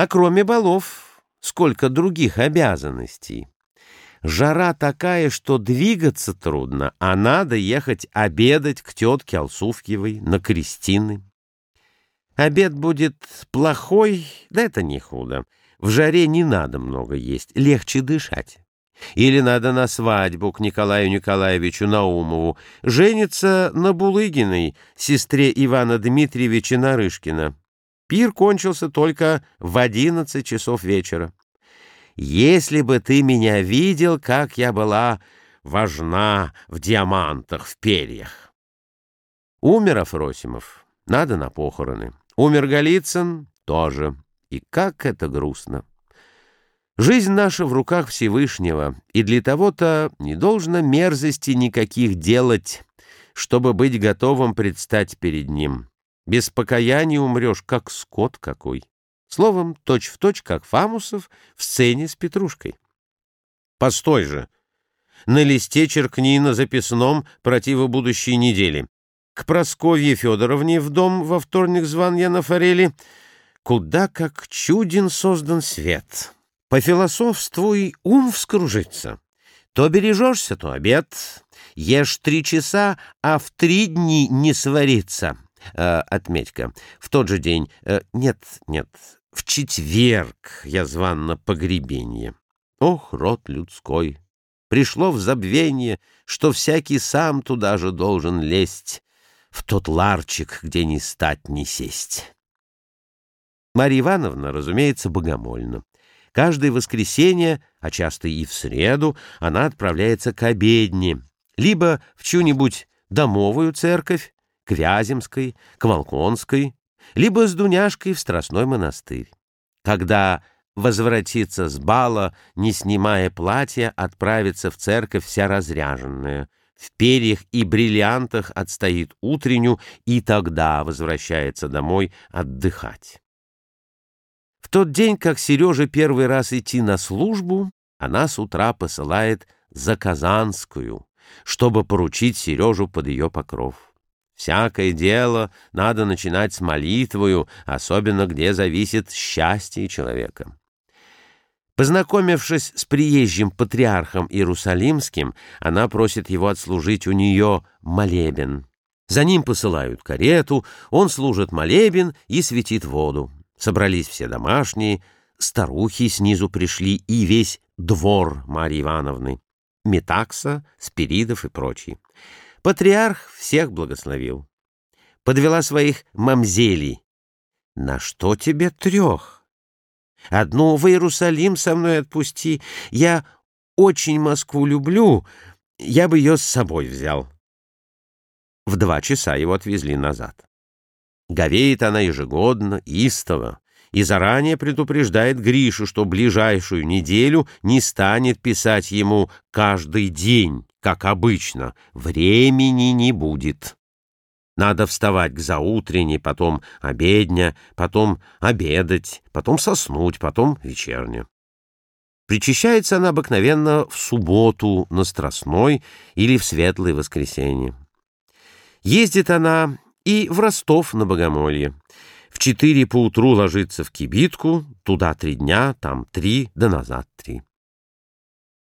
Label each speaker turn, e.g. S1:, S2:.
S1: А кроме балов, сколько других обязанностей. Жара такая, что двигаться трудно, а надо ехать обедать к тетке Алсуфьевой на Кристины. Обед будет плохой, да это не худо. В жаре не надо много есть, легче дышать. Или надо на свадьбу к Николаю Николаевичу Наумову жениться на Булыгиной, сестре Ивана Дмитриевича Нарышкина. Пир кончился только в одиннадцать часов вечера. Если бы ты меня видел, как я была важна в диамантах, в перьях. Умер Афросимов, надо на похороны. Умер Голицын тоже. И как это грустно. Жизнь наша в руках Всевышнего, и для того-то не должно мерзости никаких делать, чтобы быть готовым предстать перед Ним. Без покаяния умрешь, как скот какой. Словом, точь-в-точь, точь, как Фамусов в сцене с Петрушкой. Постой же! На листе черкни на записном противо будущей недели. К Просковье Федоровне в дом во вторник зван я на форели. Куда как чуден создан свет. По философству ум вскружится. То бережешься, то обед. Ешь три часа, а в три дни не сварится. Э, отметька. В тот же день... Э, нет, нет, в четверг я зван на погребение. Ох, род людской! Пришло в забвение, что всякий сам туда же должен лезть, в тот ларчик, где ни стать, ни сесть. Марья Ивановна, разумеется, богомольна. Каждое воскресенье, а часто и в среду, она отправляется к обедне, либо в чью-нибудь домовую церковь, к Вяземской, к Волконской, либо с Дуняшкой в Страстной монастырь. Когда возвратится с бала, не снимая платья, отправится в церковь вся разряженная, в перьях и бриллиантах отстоит утреннюю и тогда возвращается домой отдыхать. В тот день, как Сережа первый раз идти на службу, она с утра посылает за Казанскую, чтобы поручить Сережу под ее покров. Всякое дело надо начинать с молитвою, особенно где зависит счастье человека. Познакомившись с приезжим патриархом Иерусалимским, она просит его отслужить у нее молебен. За ним посылают карету, он служит молебен и светит воду. Собрались все домашние, старухи снизу пришли и весь двор Марьи Ивановны, Метакса, Спиридов и прочие. Патриарх всех благословил. Подвела своих мамзелей. На что тебе трех? Одну в Иерусалим со мной отпусти. Я очень Москву люблю. Я бы ее с собой взял. В два часа его отвезли назад. Говеет она ежегодно, истово, и заранее предупреждает Гришу, что ближайшую неделю не станет писать ему каждый день как обычно, времени не будет. Надо вставать к заутренней, потом обедня, потом обедать, потом соснуть, потом вечерня. Причащается она обыкновенно в субботу на Страстной или в Светлое воскресенье. Ездит она и в Ростов на Богомолье. Четыре поутру ложится в кибитку, туда три дня, там три, да назад три.